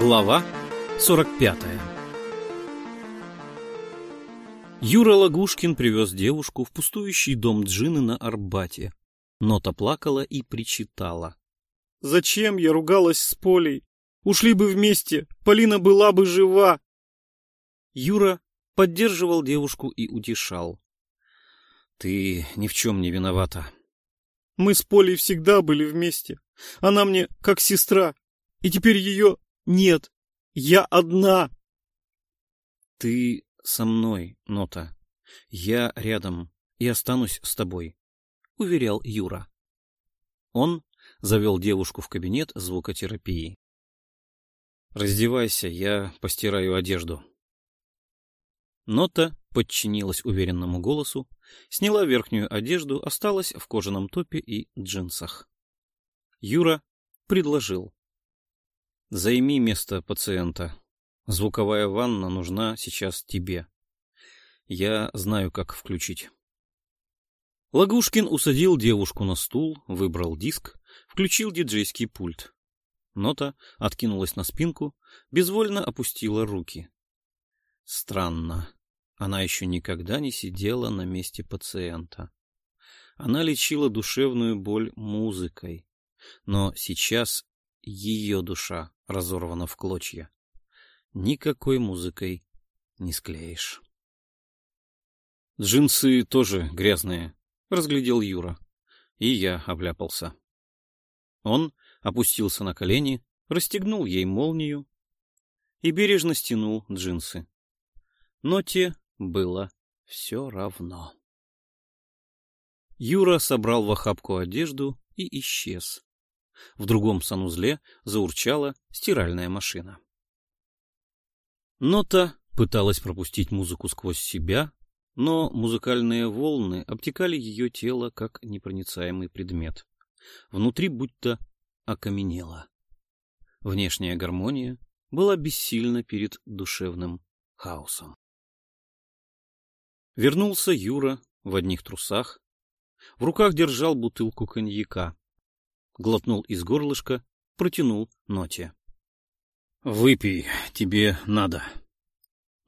Глава 45 Юра Лагушкин привез девушку в пустующий дом Джины на Арбате. Нота плакала и причитала. «Зачем я ругалась с Полей? Ушли бы вместе, Полина была бы жива!» Юра поддерживал девушку и утешал. «Ты ни в чем не виновата». «Мы с Полей всегда были вместе. Она мне как сестра, и теперь ее нет. Я одна!» «Ты со мной, Нота. Я рядом и останусь с тобой», — уверял Юра. Он завел девушку в кабинет звукотерапии. «Раздевайся, я постираю одежду». Нота подчинилась уверенному голосу, сняла верхнюю одежду, осталась в кожаном топе и джинсах. Юра предложил. «Займи место пациента. Звуковая ванна нужна сейчас тебе. Я знаю, как включить». Лагушкин усадил девушку на стул, выбрал диск, включил диджейский пульт. Нота откинулась на спинку, безвольно опустила руки. Странно. Она еще никогда не сидела на месте пациента. Она лечила душевную боль музыкой. Но сейчас ее душа разорвана в клочья. Никакой музыкой не склеишь. «Джинсы тоже грязные», — разглядел Юра. И я обляпался. Он опустился на колени, расстегнул ей молнию и бережно стянул джинсы. Но те было все равно. Юра собрал в охапку одежду и исчез. В другом санузле заурчала стиральная машина. Нота пыталась пропустить музыку сквозь себя, но музыкальные волны обтекали ее тело, как непроницаемый предмет. Внутри будто окаменело. Внешняя гармония была бессильна перед душевным хаосом. Вернулся Юра в одних трусах. В руках держал бутылку коньяка. Глотнул из горлышка, протянул Ноте. — Выпей, тебе надо.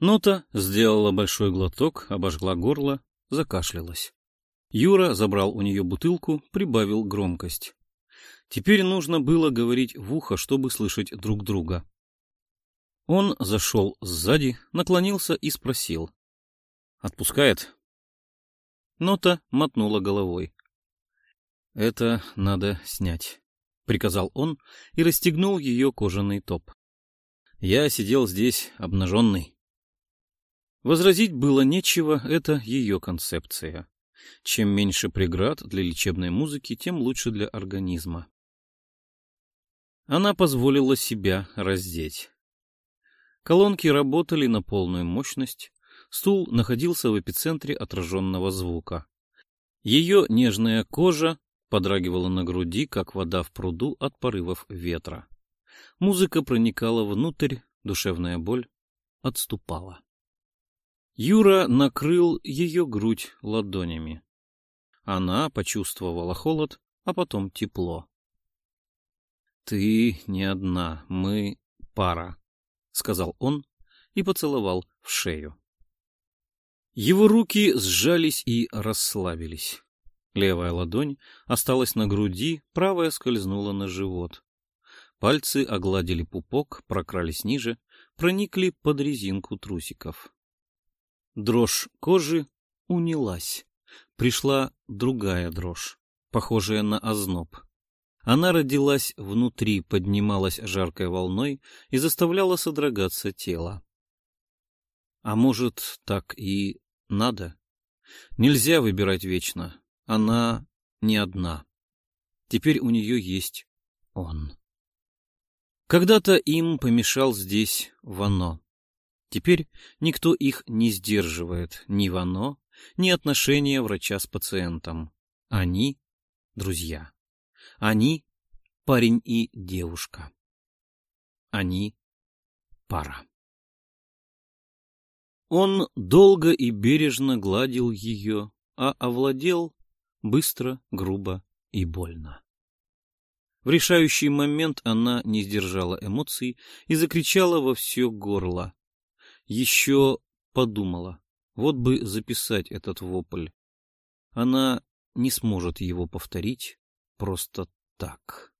Нота сделала большой глоток, обожгла горло, закашлялась. Юра забрал у нее бутылку, прибавил громкость. Теперь нужно было говорить в ухо, чтобы слышать друг друга. Он зашел сзади, наклонился и спросил. Отпускает? Нота мотнула головой. Это надо снять, приказал он и расстегнул ее кожаный топ. Я сидел здесь обнаженный. Возразить было нечего, это ее концепция. Чем меньше преград для лечебной музыки, тем лучше для организма. Она позволила себя раздеть. Колонки работали на полную мощность, Стул находился в эпицентре отраженного звука. Ее нежная кожа подрагивала на груди, как вода в пруду от порывов ветра. Музыка проникала внутрь, душевная боль отступала. Юра накрыл ее грудь ладонями. Она почувствовала холод, а потом тепло. — Ты не одна, мы пара, — сказал он и поцеловал в шею. Его руки сжались и расслабились. Левая ладонь осталась на груди, правая скользнула на живот. Пальцы огладили пупок, прокрались ниже, проникли под резинку трусиков. Дрожь кожи унялась. Пришла другая дрожь, похожая на озноб. Она родилась внутри, поднималась жаркой волной и заставляла содрогаться тело. А может, так и надо. Нельзя выбирать вечно. Она не одна. Теперь у нее есть он. Когда-то им помешал здесь Вано. Теперь никто их не сдерживает, ни Вано, ни отношения врача с пациентом. Они — друзья. Они — парень и девушка. Они — пара. Он долго и бережно гладил ее, а овладел быстро, грубо и больно. В решающий момент она не сдержала эмоций и закричала во все горло. Еще подумала, вот бы записать этот вопль. Она не сможет его повторить просто так.